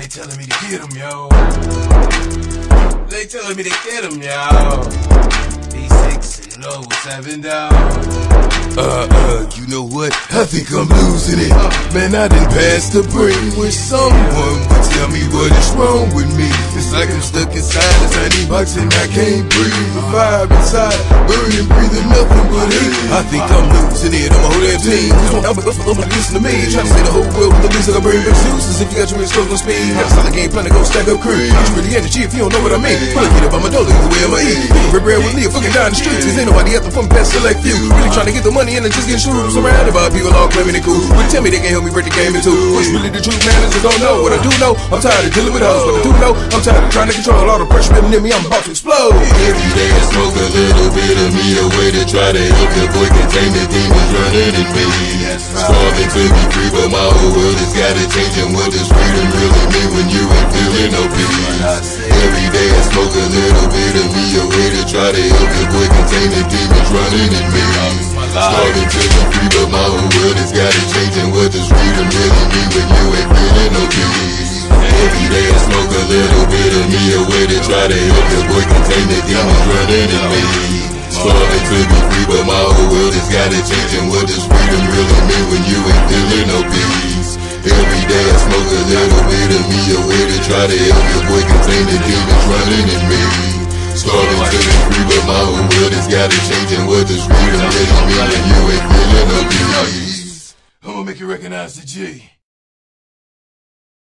They telling me to get him, yo. They telling me to get him, yo. B6 and low 7 down. Uh, uh, you know what? I think I'm losing it. Man, I done passed the brain with someone would tell me what is wrong with me. It's like I'm stuck inside a tiny box and I can't breathe. The fire inside, burning, breathing nothing but heat. I think I'm losing it. I'm a whole damn team. Just want Albert Buffalo to listen to me. Trying to say the whole world with the music I bring excuses. If you got your wrist close on speed, got a solid game plan to go stack up crew. It's really energy if you don't know what I mean. Pull it up, I'm a dollar either way I'ma eat. Red bread with me, fucking down the streets. Cause ain't nobody at the front past select few. Really trying to get the money and just get screwed. Surrounded by people all claiming it cool. But tell me they can't help me break the game into. What's really the truth, man? I don't know. What I do know, I'm tired of dealing with hoes. What I do know, I'm tired of trying to control all the pressure building in me. I'm about to explode. Every day I smoke a little bit of me a way to try to help the boy contain the demons running. Starving to be free, but my whole world has gotta change. And what does freedom really mean when you ain't feeling no peace? Every day I smoke a little bit of me away to try to help the boy contain the demons running in me. Starving to be free, but my whole world has gotta change. And what does freedom really mean when you ain't feeling no peace? Every day I smoke a little bit of me away to try to help the boy contain the demons running in me. Starving to be free, but my whole world has gotta change. And what does Bit of me away to try to help the boy contain the demons running in me. Starving to be free, but my whole world has gotta change. And what does freedom really mean when you ain't feeling no peace? I'm gonna make you recognize the G.